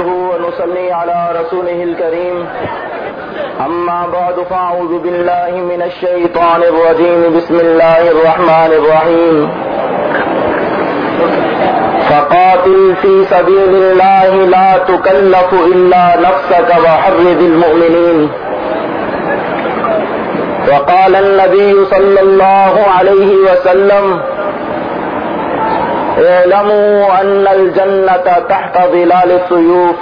نحمده ونصلي على رسوله الكريم. أما بعد، فأعوذ بالله من الشيطان الرجيم. بسم الله الرحمن الرحيم. فقاتل في سبيل الله لا تكلف إلا نفسك وحرد المؤمنين. وقال النبي صلى الله عليه وسلم اعلموا أن الجنة تحت ظلال السيوف.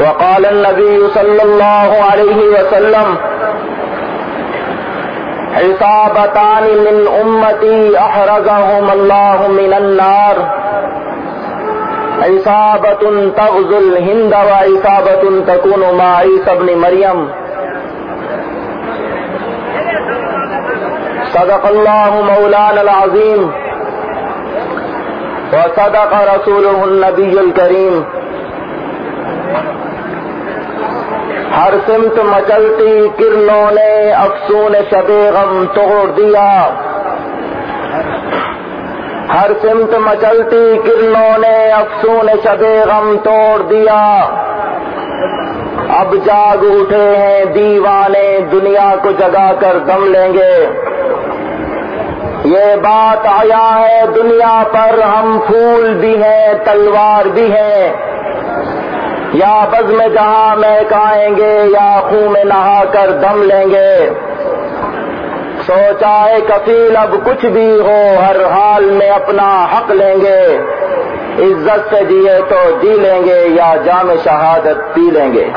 وقال النبي صلى الله عليه وسلم عصابتان من أمتي أحرزهم الله من النار. عصابة تغزو الهند وعصابة تكون مع عيسى ابن مريم. صدق الله مولانا العظيم وصدق رسوله النبي الكريم. ہر سمت مچلتی کرنوں نے افسون شب غم توڑ دیا۔ ہر سمت مچلتی کرنوں نے افسون شب غم توڑ دیا۔ اب جاگ اٹھے ہیں، دیوانے دنیا کو جگا کر دم لیں گے۔ یہ بات آیا ہے دنیا پر، ہم پھول بھی ہیں، تلوار بھی ہیں۔ یا بز میں جہاں میں کھائیں گے، یا خون میں نہا کر دم لیں گے۔ سوچا ہے کفیل اب کچھ بھی ہو، ہر حال میں اپنا حق لیں گے۔ عزت سے جیے تو جی لیں گے، یا جام شہادت پی لیں گے۔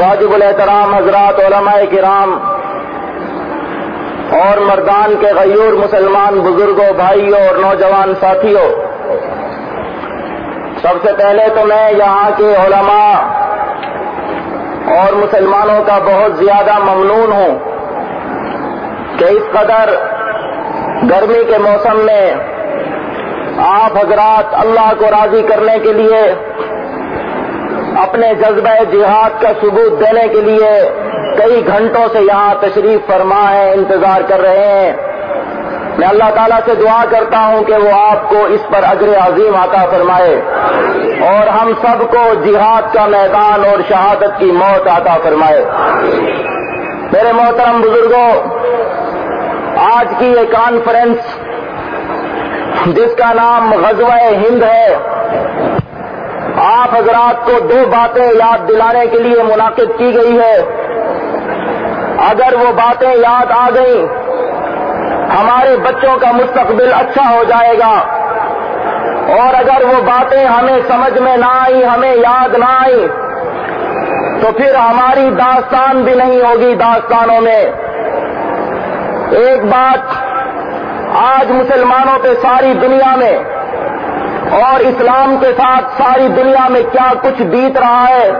واجب الحترام حضرات علماء کرام اور مردان کے غیور مسلمان بزرگوں، بھائیوں اور نوجوان ساتھیوں۔ سب سے پہلے تو میں یہاں کے علماء اور مسلمانوں کا بہت زیادہ ممنون ہوں کہ اس قدر گرمی کے موسم میں آپ حضرات اللہ کو راضی کرنے کے لیے، اپنے جذبہ جہاد کا ثبوت دینے کے لیے کئی گھنٹوں سے یہاں تشریف فرما ہے، انتظار کر رہے ہیں۔ میں اللہ تعالیٰ سے دعا کرتا ہوں کہ وہ آپ کو اس پر اجر عظیم عطا فرمائے اور ہم سب کو جہاد کا میدان اور شہادت کی موت عطا فرمائے۔ میرے محترم بزرگوں، آج کی یہ کانفرنس جس کا نام غزوہ ہند ہے، آپ حضرات کو دو باتیں یاد دلانے کے لیے منعقد کی گئی ہے۔ اگر وہ باتیں یاد آ گئیں، ہمارے بچوں کا مستقبل اچھا ہو جائے گا۔ اور اگر وہ باتیں ہمیں سمجھ میں نہ آئی ہمیں یاد نہ آئی تو پھر ہماری داستان بھی نہیں ہوگی داستانوں میں۔ ایک بات آج مسلمانوں پہ ساری دنیا میں اور اسلام کے ساتھ ساری دنیا میں کیا کچھ بیت رہا ہے؟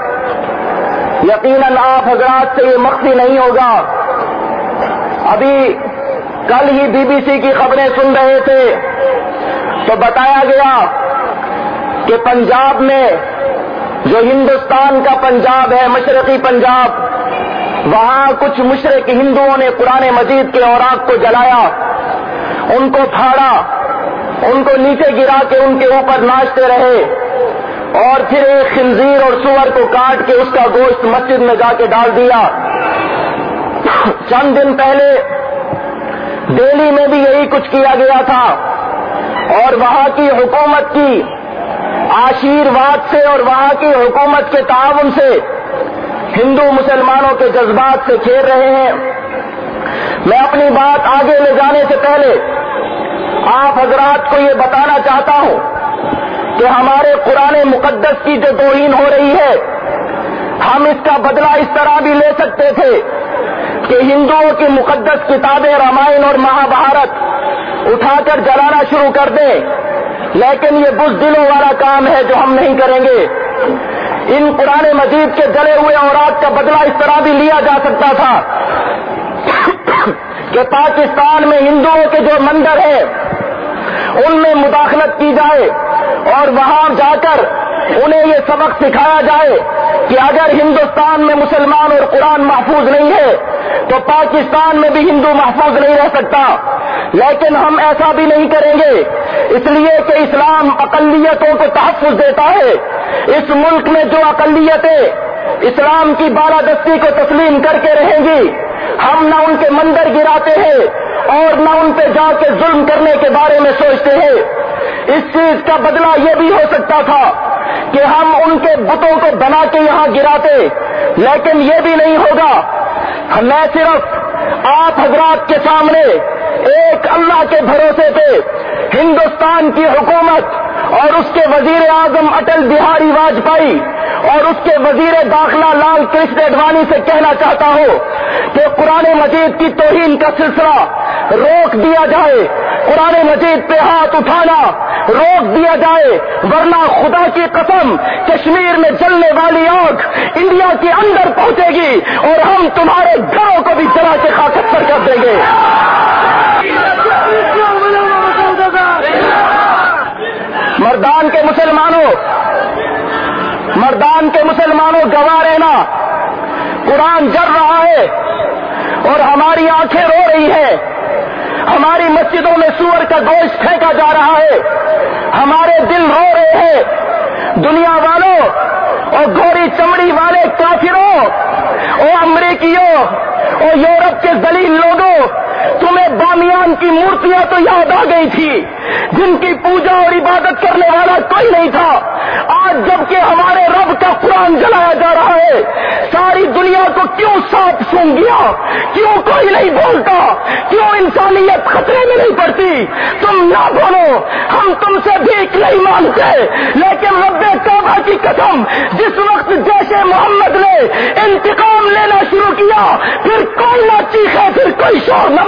یقیناً آپ حضرات سے یہ مخفی نہیں ہوگا۔ ابھی کل ہی بی بی سی کی خبریں سن رہے تھے۔ تو بتایا گیا کہ پنجاب میں جو ہندوستان کا پنجاب ہے، مشرقی پنجاب، وہاں کچھ مشرق ہندوؤں نے پرانے مجید کے اوراق کو جلایا۔ ان کو پھاڑا، ان کو نیچے گرا کے ان کے اوپر ناچتے رہے۔ اور پھر ایک خنزیر اور سور کو کاٹ کے اس کا گوشت مسجد میں جا کے ڈال دیا۔ چند دن پہلے دہلی میں بھی یہی کچھ کیا گیا تھا۔ اور وہاں کی حکومت کی آشیرواد سے اور وہاں کی حکومت کے تعاون سے ہندو مسلمانوں کے جذبات سے کھیل رہے ہیں۔ میں اپنی بات آگے لے جانے سے پہلے آپ حضرات کو یہ بتانا چاہتا ہوں کہ ہمارے قرآن مقدس کی جو توہین ہو رہی ہے، ہم اس کا بدلہ اس طرح بھی لے سکتے تھے کہ ہندوؤں کی مقدس کتابیں رامائن اور مہا بھارت اٹھا کر جلانا شروع کر دیں۔ لیکن یہ بز دلوں والا کام ہے جو ہم نہیں کریں گے۔ ان قرآن مجید کے جلے ہوئے اوراق کا بدلہ اس طرح بھی لیا جا سکتا تھا کہ پاکستان میں ہندوؤں کے جو مندر ہیں، ان میں مداخلت کی جائے۔ اور وہاں جا کر انہیں یہ سبق سکھایا جائے کہ اگر ہندوستان میں مسلمان اور قرآن محفوظ نہیں ہے، تو پاکستان میں بھی ہندو محفوظ نہیں رہ سکتا۔ لیکن ہم ایسا بھی نہیں کریں گے۔ اس لیے کہ اسلام اقلیتوں کو تحفظ دیتا ہے۔ اس ملک میں جو اقلیتیں اسلام کی بالادستی کو تسلیم کر کے رہیں گی، ہم نہ ان کے مندر گراتے ہیں اور نہ ان پہ جا کے ظلم کرنے کے بارے میں سوچتے ہیں۔ اس چیز کا بدلہ یہ بھی ہو سکتا تھا کہ ہم ان کے بتوں کو بنا کے یہاں گراتے، لیکن یہ بھی نہیں ہوگا۔ میں صرف آپ حضرات کے سامنے ایک اللہ کے بھروسے پہ ہندوستان کی حکومت اور اس کے وزیر اعظم اٹل بہاری واجپئی اور اس کے وزیر داخلہ لال کرشن اڈوانی سے کہنا چاہتا ہوں کہ قرآن مجید کی توہین کا سلسلہ روک دیا جائے، قرآن مجید پہ ہاتھ اٹھانا روک دیا جائے، ورنہ خدا کی قسم کشمیر میں جلنے والی آگ انڈیا کے اندر پہنچے گی اور ہم تمہارے گھروں کو بھی چلا کے خاکستر کر دیں گے۔ مردان کے مسلمانوں مردان کے مسلمانوں گواہ رہنا۔ قرآن جر رہا ہے اور ہماری آنکھیں رو رہی ہیں۔ ہماری مسجدوں میں سور کا گوشت پھینکا جا رہا ہے۔ ہمارے دل رو رہے ہیں۔ دنیا والوں اور گوری چمڑی والے کافروں اور امریکیوں اور یورپ کے دلیل لوگوں، تمہیں بامیان کی مورتیاں تو یاد آ گئی تھی۔ جن کی پوجا اور عبادت کرنے والا کوئی نہیں تھا۔ آج جبکہ ہمارے رب کا قرآن جلایا جا رہا ہے۔ ساری دنیا کو کیوں ساتھ سن گیا؟ کیوں کوئی نہیں بولتا؟ کیوں انسانیت خطرے میں نہیں پڑتی؟ تم نہ بولو، ہم تم سے بھیک نہیں مانتے لیکن رب کعبہ کی قسم، جس وقت جیسے محمد نے انتقام لینا شروع کیا، پھر کوئی نہ چیخے، پھر کوئی شور نہ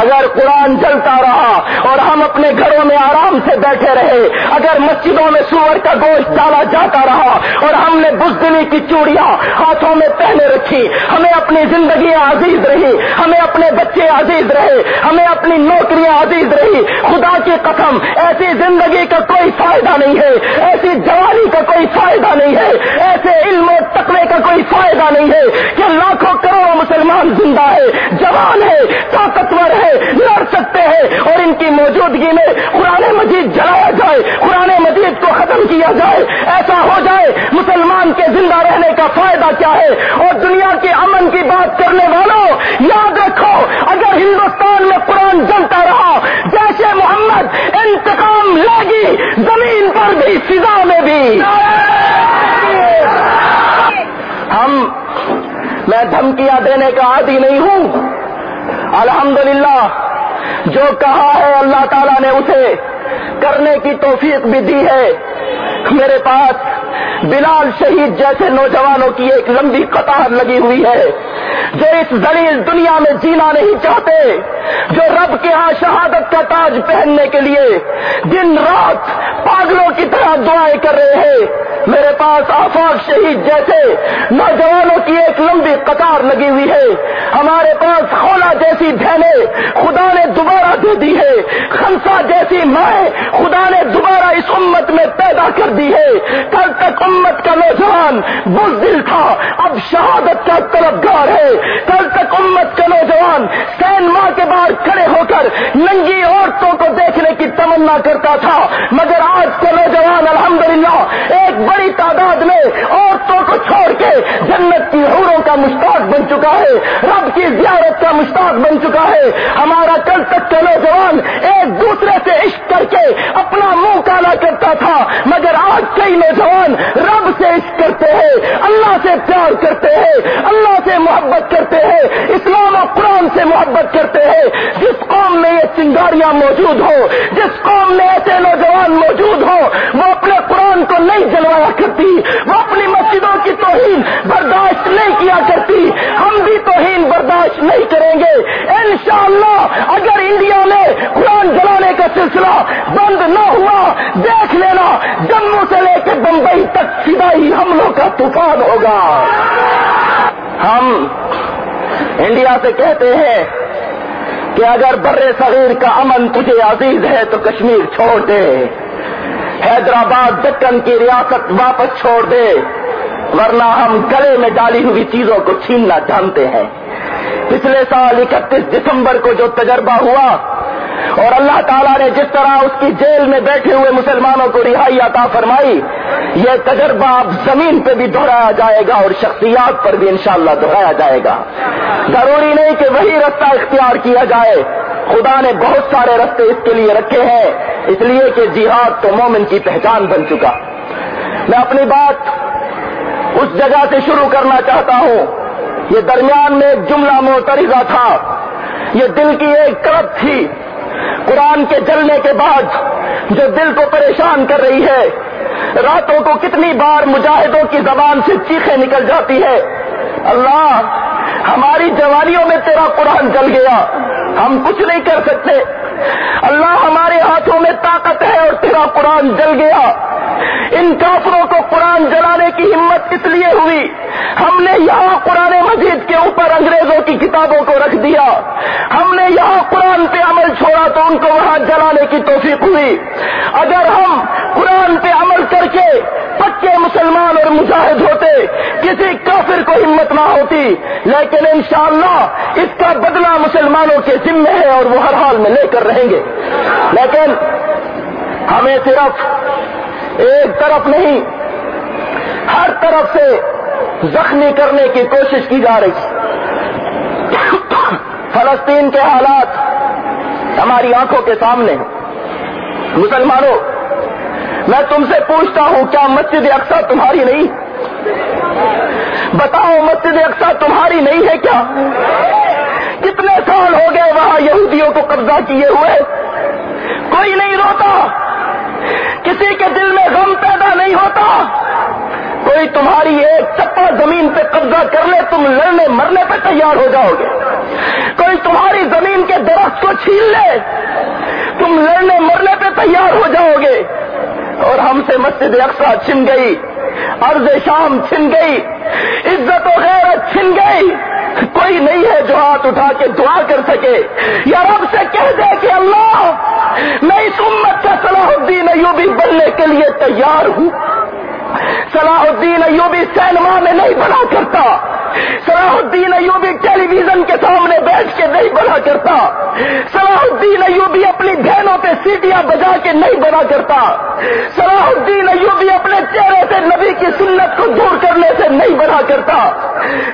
اگر قرآن چلتا رہا اور ہم اپنے گھروں میں آرام سے بیٹھے رہے، اگر مسجدوں میں سور کا گوشت ڈالا جاتا رہا اور ہم نے بزدلی کی چوڑیاں ہاتھوں میں پہنے رکھی، ہمیں اپنی زندگی عزیز رہی، ہمیں اپنے بچے عزیز رہے، ہمیں اپنی نوکریاں عزیز رہی۔ خدا کی قسم، ایسی زندگی کا کوئی فائدہ نہیں ہے، ایسی جوانی کا کوئی فائدہ نہیں ہے، ایسے علم و تقوی کا کوئی فائدہ نہیں ہے کہ لاکھوں کروڑوں مسلمان زندہ ہے جوان ہے طاقتور ہے لڑ سکتے ہیں اور ان کی موجودگی میں قرآن مجید جلایا جائے، قرآن مجید کو ختم کیا جائے، ایسا ہو جائے مسلمان کے زندہ رہنے کا فائدہ کیا ہے؟ اور دنیا کے امن کی بات کرنے والوں، یاد رکھو، اگر ہندوستان میں قرآن جلتا رہا، جیسے محمد انتقام لے گی، زمین پر بھی، فضا میں بھی۔ ہم، میں دھمکیاں دینے کا عادی نہیں ہوں۔ الحمدللہ، جو کہا ہے اللہ تعالیٰ نے اسے کرنے کی توفیق بھی دی ہے۔ میرے پاس بلال شہید جیسے نوجوانوں کی ایک لمبی قطار لگی ہوئی ہے، جو اس زلیل دنیا میں جینا نہیں چاہتے، جو رب کے ہاں شہادت کا تاج پہننے کے لیے دن رات پاگلوں کی طرح دعائیں کر رہے ہیں۔ میرے پاس آفاق شہید جیسے نوجوانوں قطار لگی ہوئی ہے۔ ہمارے پاس خولا جیسی بہنیں خدا نے دوبارہ دے دی ہے۔ خنسا جیسی مائیں خدا نے دوبارہ اس امت میں پیدا کر دی ہے۔ کل تک امت کا نوجوان بزدل تھا، اب شہادت کا طلبگار ہے۔ کل تک امت کا نوجوان سینما کے بعد کھڑے ہو کر ننگی عورتوں کو دیکھنے کی تمنا کرتا تھا۔ مگر آج کا نوجوان الحمدللہ ایک بڑی تعداد میں عورتوں کو چھوڑ کے جنت کی حوروں کا مشتاق بن چکا ہے۔ رب کی زیارت کا مشتاق بن چکا ہے۔ ہمارا کل تک کا نوجوان ایک دوسرے سے عشق کر کے اپنا منہ کالا کرتا تھا، مگر آج کئی نوجوان رب سے عشق کرتے ہیں، اللہ سے پیار کرتے ہیں، اللہ سے محبت کرتے ہیں، اسلام و قرآن سے محبت کرتے ہیں۔ جس قوم میں یہ چنگاریاں موجود ہو جس قوم میں ایسے نوجوان موجود ہو وہ اپنے قرآن کو نہیں جلوایا کرتی وہ اپنی مسجدوں کی توہین برداشت نہیں کیا کرتی ہم بھی توہین برداشت نہیں کریں گے انشاءاللہ اگر انڈیا میں قرآن جلانے کا سلسلہ بند نہ ہوا، دیکھ لینا، جموں سے لے کے بمبئی تک فدائی حملوں کا طوفان ہوگا۔ ہم انڈیا سے کہتے ہیں کہ اگر بر صغیر کا امن تجھے عزیز ہے تو کشمیر چھوڑ دے۔ حیدرآباد دکن کی ریاست واپس چھوڑ دے، ورنہ ہم گلے میں ڈالی ہوئی چیزوں کو چھیننا جانتے ہیں۔ پچھلے سال اکتیس دسمبر کو جو تجربہ ہوا اور اللہ تعالیٰ نے جس طرح اس کی جیل میں بیٹھے ہوئے مسلمانوں کو رہائی عطا فرمائی، یہ تجربہ اب زمین پہ بھی دہرایا جائے گا اور شخصیات پر بھی انشاءاللہ دہرایا جائے گا۔ ضروری نہیں کہ وہی رستہ اختیار کیا جائے۔ خدا نے بہت سارے رستے اس کے لیے رکھے ہیں، اس لیے کہ جہاد تو مومن کی پہچان بن چکا۔ میں اپنی بات اس جگہ سے شروع کرنا چاہتا ہوں۔ یہ درمیان میں ایک جملہ موترزہ تھا۔ یہ دل کی ایک طرف تھی۔ قرآن کے جلنے کے بعد جو دل کو پریشان کر رہی ہے، راتوں کو کتنی بار مجاہدوں کی زبان سے چیخیں نکل جاتی ہے۔ اللہ، ہماری جوانیوں میں تیرا قرآن جل گیا۔ ہم کچھ نہیں کر سکتے۔ اللہ، ہمارے ہاتھوں میں طاقت ہے اور تیرا قرآن جل گیا۔ ان کافروں کو قرآن جلانے کی ہمت اس لیے ہوئی۔ ہم نے یہاں قرآن مجید کے اوپر انگریزوں کی کتابوں کو رکھ دیا۔ ہم نے یہاں قرآن پہ عمل چھوڑا تو ان کو وہاں جلانے کی توفیق ہوئی۔ اگر ہم قرآن پہ عمل کر کے پکے مسلمان اور مجاہد ہوتے، کسی کافر کو ہمت نہ ہوتی۔ لیکن انشاءاللہ اس کا بدلہ مسلمانوں کے ذمے ہے اور وہ ہر حال میں لے کر رہیں گے۔ لیکن ہمیں صرف ایک طرف نہیں، ہر طرف سے زخمی کرنے کی کوشش کی جا رہی فلسطین کے حالات ہماری آنکھوں کے سامنے مسلمانوں، میں تم سے پوچھتا ہوں، کیا مسجد اقسا تمہاری نہیں؟ بتاؤ، مسجد اقسا تمہاری نہیں ہے کیا؟ کتنے سال ہو گئے وہاں یہودیوں کو قبضہ کیے ہوئے؟ کوئی نہیں روتا۔ کسی کے دل میں غم پیدا نہیں ہوتا، کوئی تمہاری ایک چپا زمین پہ قبضہ کر لے، تم لڑنے مرنے پہ تیار ہو جاؤ گے۔ کوئی تمہاری زمین کے درخت کو چھین لے، تم لڑنے مرنے پہ تیار ہو جاؤ گے۔ اور ہم سے مسجد اقسا چھن گئی، عرض شام چھن گئی، عزت و غیرت چھن گئی۔ کوئی نہیں ہے جو ہاتھ اٹھا کے دعا کر سکے۔ یا رب سے کہہ دے کہ اللہ میں اس امت کا صلاح الدین ایوبی بننے کے لیے تیار ہوں۔ صلاح الدین ایوبی سینما میں نہیں بنا کرتا۔ صلاح الدین ایوبی ٹیلی ویژن کے سامنے بیٹھ کے نہیں بنا کرتا۔ صلاح الدین ایوبی اپنی بہنوں پہ سیٹیاں بجا کے نہیں بنا کرتا۔ صلاح الدین ایوبی اپنے چہرے سے نبی کی سنت کو دور کرنے سے نہیں بنا کرتا۔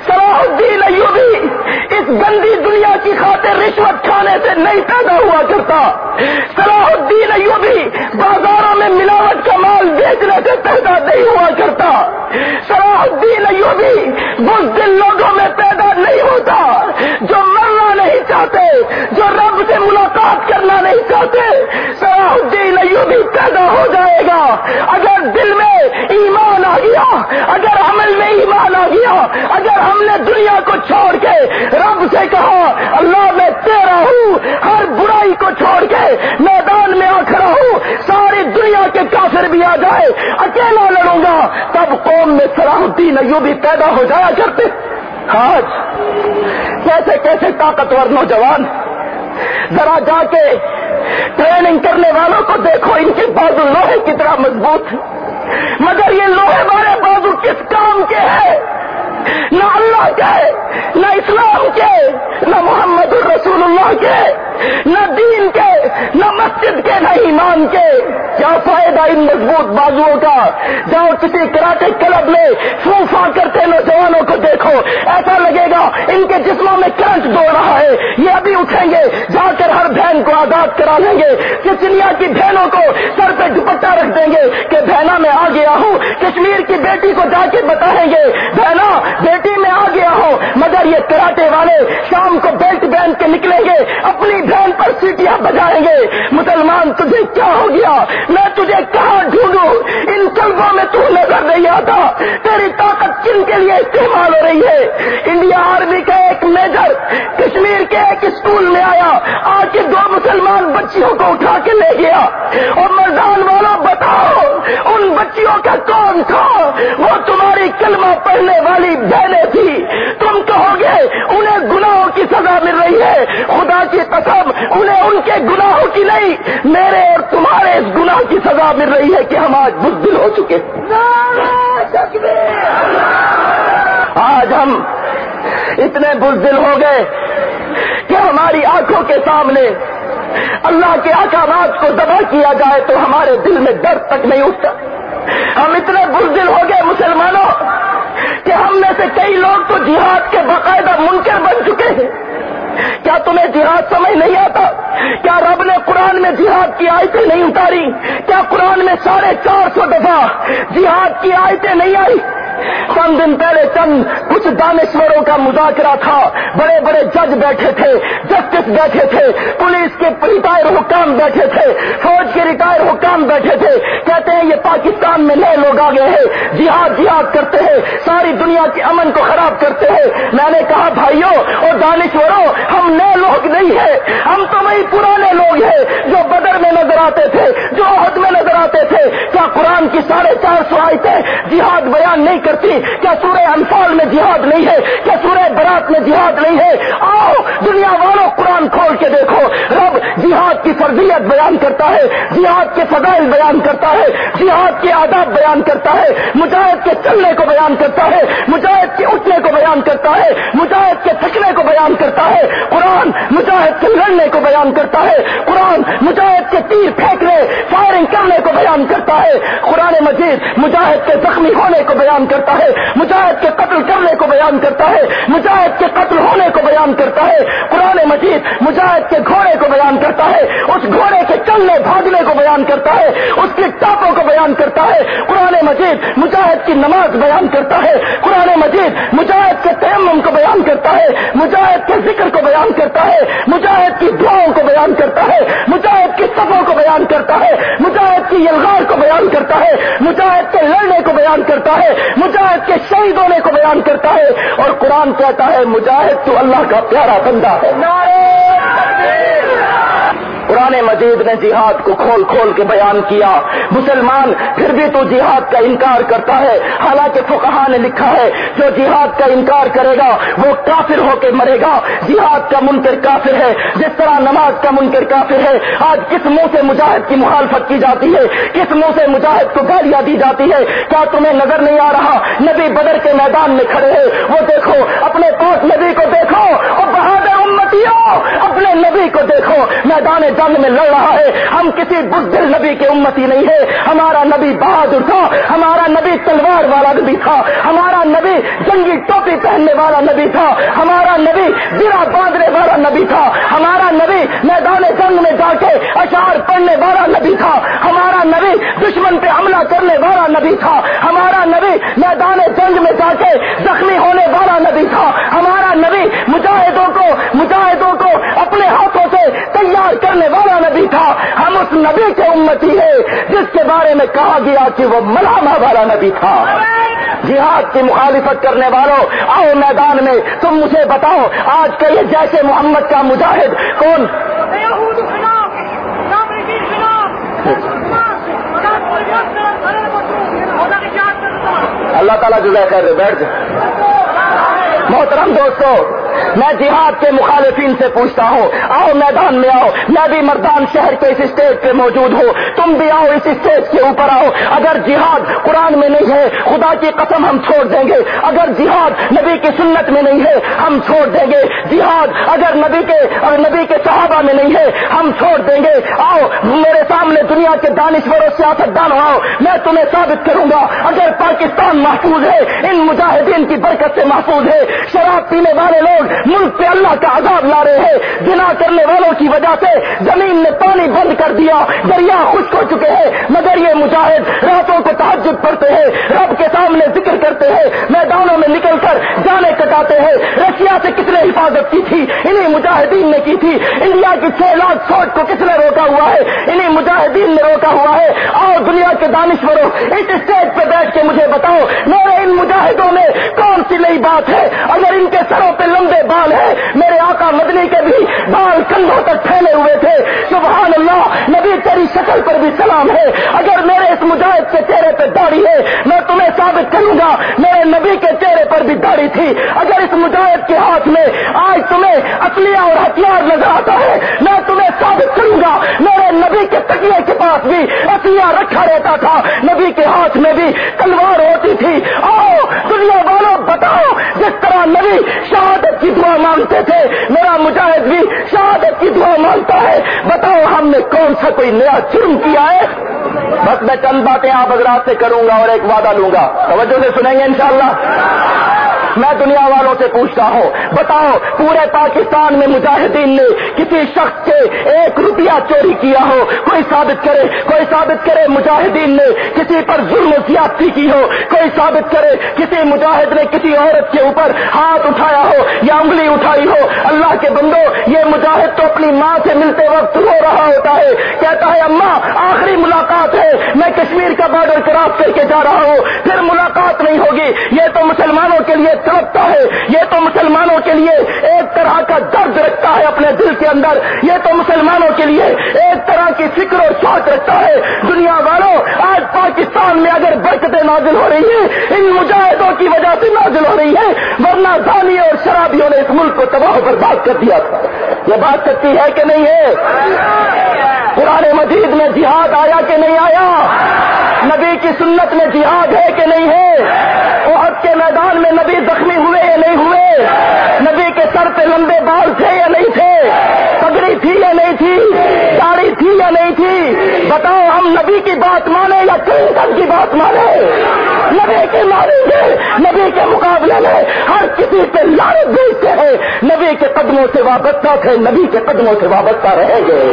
صلاح الدین ایوبی اس گندی دنیا کی خاطر رشوت کھانے سے نہیں پیدا ہوا کرتا۔ صلاح الدین ایوبی بازاروں میں ملاوٹ کا مال بیچنے سے پیدا نہیں ہوا کرتا۔ صلاح الدین ایوبی بزدل لوگوں میں پیدا نہیں ہوتا۔ جو مرنا نہیں چاہتے، جو رب سے ملاقات کرنا نہیں چاہتے، صلاح الدین ایوبی پیدا ہو جائے گا اگر دل میں ایمان آ گیا اگر عمل میں ایمان آ گیا اگر ہم نے دنیا کو چھوڑ کے رب سے کہا، اللہ میں تیرا ہوں، ہر برائی کو چھوڑ کے میدان میں آ کھڑا ہوں ساری دنیا کے کافر بھی آ جائے، اکیلا لڑوں گا، تب قوم میں صلاح الدین ایوبی پیدا ہو جایا کرتے۔ آج کیسے کیسے طاقتور نوجوان، ذرا جا کے ٹریننگ کرنے والوں کو دیکھو، ان کے بازو لوہے کی طرح مضبوط۔ مگر یہ لوہے والے بازو کس کام کے ہیں؟ نہ اللہ کے، نہ اسلام کے، نہ محمد الرسول اللہ کے، نہ دین کے، نہ مسجد ایمان کے کیا فائدہ ان مضبوط بازوؤں کا؟ جاؤ کسی کراٹے کلب میں فوفا کرتے نوجوانوں کو دیکھو۔ ایسا لگے گا ان کے جسموں میں کرنٹ دوڑ رہا ہے۔ یہ ابھی اٹھیں گے۔ جا کر ہر بہن کو آزاد کرا لیں گے۔ چچنیا کی بہنوں کو سر پہ دوپٹہ رکھ دیں گے کہ بہنا میں آ گیا ہوں کشمیر کی بیٹی کو جا کے بتائیں گے بہنا بیٹی میں آ گیا ہوں مگر یہ کراٹے والے شام کو بیلٹ بین کے نکلیں گے۔ اپنی بہن پر سیٹیاں بجائیں گے۔ مسلمان تجھے کیا ہو گیا؟ میں تجھے کہاں ڈھونڈوں؟ ان قلبوں میں تو نظر نہیں آتا۔ تیری طاقت کن کے لیے استعمال ہو رہی ہے؟ انڈیا آرمی کا ایک میجر کشمیر کے ایک اسکول میں آیا۔ آ کے دو مسلمان بچیوں کو اٹھا کے لے گیا۔ اور مردان والوں بتاؤ، ان بچیوں کا کون تھا؟ وہ تمہاری کلمہ پڑھنے والی بہنیں ہے، خدا کی قسم، انہیں ان کے گناہوں کی نہیں، میرے اور تمہارے اس گناہ کی سزا مل رہی ہے کہ ہم آج بزدل ہو چکے آج ہم اتنے بزدل ہو گئے کہ ہماری آنکھوں کے سامنے اللہ کے احکامات کو دبا کیا جائے تو ہمارے دل میں ڈر تک نہیں اٹھتا۔ ہم اتنے بزدل ہو گئے مسلمانوں کہ ہم میں سے کئی لوگ تو جہاد کے باقاعدہ منکر بن چکے ہیں۔ کیا تمہیں جہاد سمجھ نہیں آتا؟ کیا رب نے قرآن میں جہاد کی آیتیں نہیں اتاری؟ کیا قرآن میں ساڑھے چار سو دفعہ جہاد کی آیتیں نہیں آئی؟ چند دن پہلے چند کچھ دانشوروں کا مذاکرہ تھا، بڑے بڑے جج بیٹھے تھے، جسٹس بیٹھے تھے، پولیس کے ریٹائر حکام بیٹھے تھے، فوج کے ریٹائر حکام بیٹھے تھے۔ کہتے ہیں یہ پاکستان میں نئے لوگ آگے ہیں، جہاد جہاد کرتے ہیں، ساری دنیا کے امن کو خراب کرتے ہیں۔ میں نے کہا، بھائیوں اور دانشوروں، ہم نئے لوگ نہیں ہیں، ہم تو وہی پرانے لوگ ہیں۔ جو بدر میں نظر آتے تھے، جو عہد میں نظر آتے تھے، کیا قرآن کی ساڑھے چار سو آیتیں جہاد بیان نہیں کرتی؟ کیا سورہ انفال میں جہاد نہیں ہے؟ کیا سورہ برات میں جہاد نہیں ہے؟ آؤ دنیا والوں قرآن کھول کے دیکھو۔ فرضیت بیان کرتا ہے جہاد کے فضائل بیان کرتا ہے جہاد کے آداب بیان کرتا ہے مجاہد کے چلنے کو بیان کرتا ہے مجاہد کے اٹھنے کو بیان کرتا ہے مجاہد کے تھکنے کو بیان کرتا ہے قرآن مجاہد کے لڑنے کو بیان کرتا ہے قرآن مجاہد کے تیر پھینکنے فائرنگ کرنے کو بیان کرتا ہے قرآن مجید مجاہد کے زخمی ہونے کو بیان کرتا ہے مجاہد کے قتل کرنے کو بیان کرتا ہے مجاہد کے قتل ہونے کو بیان کرتا ہے قرآن مجید مجاہد کے گھوڑے کو بیان کرتا ہے اس گھوڑے کے چلنے بھاگنے کو بیان کرتا ہے اس کی ٹاپوں کو بیان کرتا ہے قرآن مجید مجاہد کی نماز بیان کرتا ہے قرآن مجید مجاہد کے تیمم کو بیان کرتا ہے مجاہد کے ذکر کو بیان کرتا ہے مجاہد کی دعاؤں کو بیان کرتا ہے مجاہد کی صفوں کو بیان کرتا ہے مجاہد کی یلغار کو بیان کرتا ہے مجاہد کے لڑنے کو بیان کرتا ہے مجاہد کے شہید ہونے کو بیان کرتا ہے اور قرآن کہتا ہے مجاہد تو اللہ کا پیارا بندہ ہے قرآن مجید نے جہاد کو کھول کھول کے بیان کیا۔ مسلمان پھر بھی تو جہاد کا انکار کرتا ہے۔ حالانکہ فقہا نے لکھا ہے، جو جہاد کا انکار کرے گا، وہ کافر ہو کے مرے گا۔ جہاد کا منکر کافر ہے۔ جس طرح نماز کا منکر کافر ہے، آج کس منہ سے مجاہد کی مخالفت کی جاتی ہے؟ کس منہ سے مجاہد کو گالیاں دی جاتی ہے؟ کیا تمہیں نظر نہیں آ رہا؟ نبی بدر کے میدان میں کھڑے ہیں۔ وہ دیکھو، اپنے پاس نبی کو دیکھو۔ اور بہادر امتیوں اپنے نبی کو دیکھو۔ میدان جنگ میں لڑ رہا ہے۔ ہم کسی بزدل نبی کے امتی نہیں ہے ہمارا نبی بہادر تھا۔ ہمارا نبی تلوار والا نبی تھا۔ ہمارا نبی جنگی ٹوپی پہننے والا نبی تھا۔ ہمارا نبی برا باندھنے والا نبی تھا۔ ہمارا نبی میدان جنگ میں جا کے اشار پڑھنے والا نبی تھا۔ ہمارا نبی دشمن پہ حملہ کرنے والا نبی تھا۔ ہمارا نبی میدان جنگ میں جا کے زخمی ہونے والا نبی تھا۔ ہمارا نبی مجاہدوں کو مجاہدوں کو اپنے ہاتھوں سے تیار کرنے والا نبی تھا، ہم اس نبی کے امتی ہے جس کے بارے میں کہا گیا کہ وہ ملامہ والا نبی تھا۔ جہاد کی مخالفت کرنے والوں، آؤ میدان میں، تم مجھے بتاؤ، آج کے یہ جیسے محمد کا مجاہد کون؟ اللہ تعالیٰ جو کر بیٹھ جائے محترم دوستو میں جہاد کے مخالفین سے پوچھتا ہوں، آؤ میدان میں آؤ، میں بھی مردان شہر کے اس اسٹیج پہ موجود ہوں۔ تم بھی آؤ اس اسٹیج کے اوپر آؤ۔ اگر جہاد قرآن میں نہیں ہے، خدا کی قسم ہم چھوڑ دیں گے۔ اگر جہاد نبی کی سنت میں نہیں ہے، ہم چھوڑ دیں گے۔ جہاد اگر نبی کے اور نبی کے صحابہ میں نہیں ہے، ہم چھوڑ دیں گے۔ آؤ، میرے سامنے دنیا کے دانشور و سیاست دان آؤ۔ میں تمہیں ثابت کروں گا، اگر پاکستان محفوظ ہے، ان مجاہدین کی برکت سے محفوظ ہے۔ شراب پینے والے لوگ ملک پہ اللہ کا عذاب لا رہے ہیں۔ جنا کرنے والوں کی وجہ سے زمین نے پانی بند کر دیا۔ دریا خشک ہو چکے ہیں۔ مگر یہ مجاہد راتوں کو تحجد پڑتے ہیں۔ رب کے سامنے ذکر کرتے ہیں۔ میدانوں میں نکل کر جانے کٹاتے ہیں۔ رشیا سے کس نے حفاظت کی تھی؟ انہیں مجاہدین نے کی تھی۔ انڈیا کی چھ لاکھ فوج کو کس نے روکا ہوا ہے؟ انہیں مجاہدین نے روکا ہوا ہے۔ اور دنیا کے دانشوروں، اس اسٹیج پہ بیٹھ کے مجھے بتاؤ، میرے ان مجاہدوں میں کون سی نئی بات ہے؟ اگر ان کے سروں پہ لمبے بال ہے میرے آقا مدنی کے بھی بال کندھوں تک پھیلے ہوئے تھے۔ سبحان اللہ، نبی تیری شکل پر بھی سلام ہے۔ اگر میرے اس مجاہد کے چہرے پہ داڑھی ہے، میں تمہیں ثابت کروں گا، میرے نبی کے چہرے پر بھی داڑھی تھی۔ اگر اس مجاہد کے ہاتھ میں آج تمہیں اصلیہ اور ہتھیار نظر آتا ہے، میں تمہیں ثابت کروں گا۔ میرے نبی کے تکیے کے پاس بھی اصلیہ رکھا رہتا تھا۔ نبی کے ہاتھ میں بھی تلوار ہوتی تھی۔ آؤ، دنیا والوں بتاؤ، جس طرح نبی شہادت کی دعا مانگتے تھے، میرا مجاہد بھی شہادت کی دعا مانگتا ہے۔ بتاؤ، ہم نے کون سا کوئی نیا جرم کیا ہے؟ بس میں چند باتیں آپ حضرات سے کروں گا اور ایک وعدہ لوں گا۔ توجہ سے سنیں گے انشاءاللہ؟ میں دنیا والوں سے پوچھتا ہوں، بتاؤ، پورے پاکستان میں مجاہدین نے کسی شخص سے ایک روپیہ چوری کیا ہو؟ کوئی ثابت کرے، کوئی ثابت کرے مجاہدین نے کسی پر ظلم و زیادتی کی ہو؟ کوئی ثابت کرے کسی مجاہد نے کسی عورت کے اوپر ہاتھ اٹھایا ہو یا انگلی اٹھائی ہو، اللہ کے بندو، یہ مجاہد تو اپنی ماں سے ملتے وقت رو رہا ہوتا ہے۔ کہتا ہے، اماں، آخر کشمیر کا بارڈر کراس کر کے جا رہا ہوں، پھر ملاقات نہیں ہوگی۔ یہ تو مسلمانوں کے لیے تڑپتا ہے، یہ تو مسلمانوں کے لیے ایک طرح کا درد رکھتا ہے اپنے دل کے اندر۔ یہ تو مسلمانوں کے لیے ایک طرح کی فکر اور سوچ رکھتا ہے۔ دنیا والوں آج پاکستان میں اگر برکتیں نازل ہو رہی ہیں، ان مجاہدوں کی وجہ سے نازل ہو رہی ہے ورنہ دانی اور شرابیوں نے اس ملک کو تباہ پر بات کر دیا تھا۔ یہ بات سچی ہے کہ نہیں ہے؟ پرانے مجید میں جہاد آیا کہ نہیں آیا؟ نبی کی سنت میں جہاد ہے کہ نہیں ہے؟ وہ کے میدان میں نبی زخمی ہوئے یا نہیں ہوئے؟ نبی کے سر پہ لمبے بال تھے یا نہیں تھے؟ پگڑی تھی یا نہیں تھی؟ داڑھی تھی یا نہیں تھی؟ بتاؤ ہم نبی کی بات مانے یا کلنٹن کی بات مانے نبی کے مانیں گے نبی کے مقابلے میں ہر کسی پہ لارے بیچتے ہیں۔ نبی کے قدموں سے وابستہ تھے، نبی کے قدموں سے وابستہ رہیں گے۔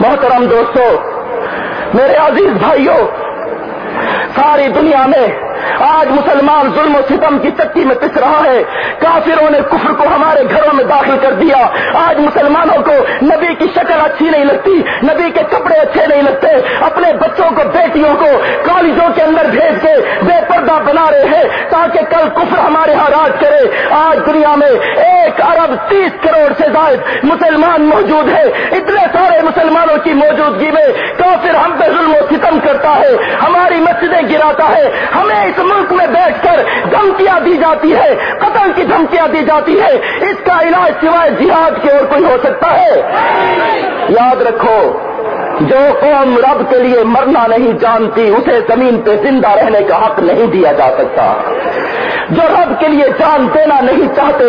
محترم دوستو میرے عزیز بھائیوں ساری دنیا میں آج مسلمان ظلم و ستم کی چکی میں پس رہا ہے۔ کافروں نے کفر کو ہمارے گھروں میں داخل کر دیا۔ آج مسلمانوں کو نبی کی شکل اچھی نہیں لگتی، نبی کے کپڑے اچھے نہیں لگتے۔ اپنے بچوں کو، بیٹیوں کو کالجوں کے اندر بھیج کے بے پردہ بنا رہے ہیں تاکہ کل کفر ہمارے ہاں راج کرے۔ آج دنیا میں ایک ارب تیس کروڑ سے زائد مسلمان موجود ہے اتنے سارے مسلمانوں کی موجودگی میں کافر ہم پہ ظلم و ستم کرتا ہے۔ ہماری مسجدیں گراتا ہے۔ ہمیں اس ملک میں بیٹھ کر دھمکیاں دی جاتی ہے، قتل کی دھمکیاں دی جاتی ہے۔ اس کا علاج سوائے جہاد کی اور کوئی ہو سکتا ہے؟ یاد رکھو، جو قوم رب کے لیے مرنا نہیں جانتی، اسے زمین پہ زندہ رہنے کا حق نہیں دیا جا سکتا۔ جو رب کے لیے جان دینا نہیں چاہتے،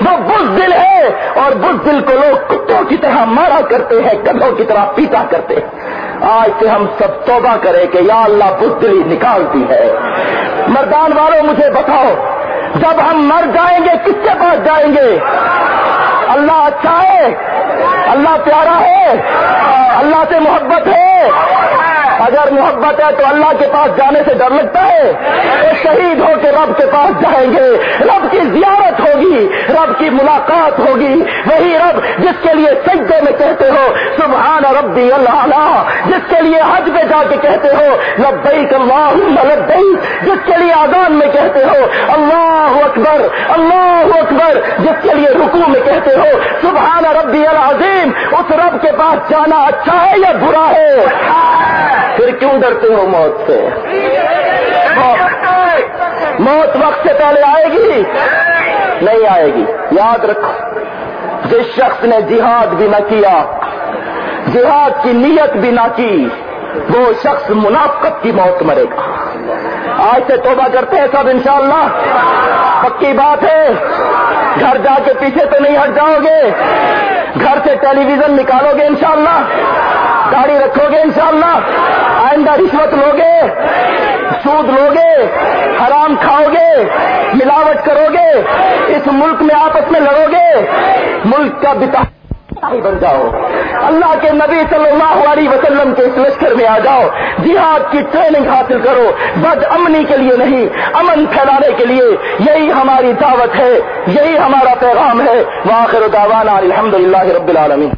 وہ بز دل ہے اور بز دل کو لوگ کتوں کی طرح مارا کرتے ہیں گدھوں کی طرح پیتا کرتے ہیں۔ آج سے ہم سب توبہ کریں کہ یا اللہ بدری نکالتی ہے۔ مردان والوں مجھے بتاؤ، جب ہم مر جائیں گے، کس کے پاس جائیں گے؟ اللہ اچھا ہے، اللہ پیارا ہے، اللہ سے محبت ہے۔ اگر محبت ہے تو اللہ کے پاس جانے سے ڈر لگتا ہے۔ تو شہید ہو کے رب کے پاس جائیں گے۔ رب کی زیارت ہوگی۔ رب کی ملاقات ہوگی۔ وہی رب جس کے لیے سجدے میں کہتے ہو، سبحان ربی اللہ جس کے لیے حج پہ جا کے کہتے ہو، لبیک اللہ لبیک۔ جس کے لیے آزان میں کہتے ہو، اللہ اکبر اللہ اکبر۔ جس کے لیے رکو میں کہتے ہو، سبحان ربی العظیم۔ اس رب کے پاس جانا اچھا ہے یا برا ہے؟ پھر کیوں ڈرتے ہو موت سے؟ موت۔ وقت سے پہلے آئے گی؟ نہیں آئے گی۔ یاد رکھو، جس شخص نے جہاد بھی نہ کیا، جہاد کی نیت بھی نہ کی، وہ شخص منافقت کی موت مرے گا۔ آج سے توبہ کرتے ہیں سب، انشاءاللہ۔ پکی بات ہے، گھر جا کے پیچھے تو نہیں ہٹ جاؤ گے۔ گھر سے ٹیلی ویژن نکالو گے، انشاءاللہ۔ گاڑی رکھو گے انشاءاللہ۔ آئندہ رشوت لوگے، سود لوگے، حرام کھاؤ گے ملاوٹ کرو گے اس ملک میں آپس میں لڑو گے ملک کا بتا بن جاؤ۔ اللہ کے نبی صلی اللہ علیہ وسلم کے اس لشکر میں آ جاؤ۔ جہاد کی ٹریننگ حاصل کرو۔ بد امنی کے لیے نہیں، امن پھیلانے کے لیے۔ یہی ہماری دعوت ہے، یہی ہمارا پیغام ہے۔ واخر دعوانا الحمد للہ رب العالمین۔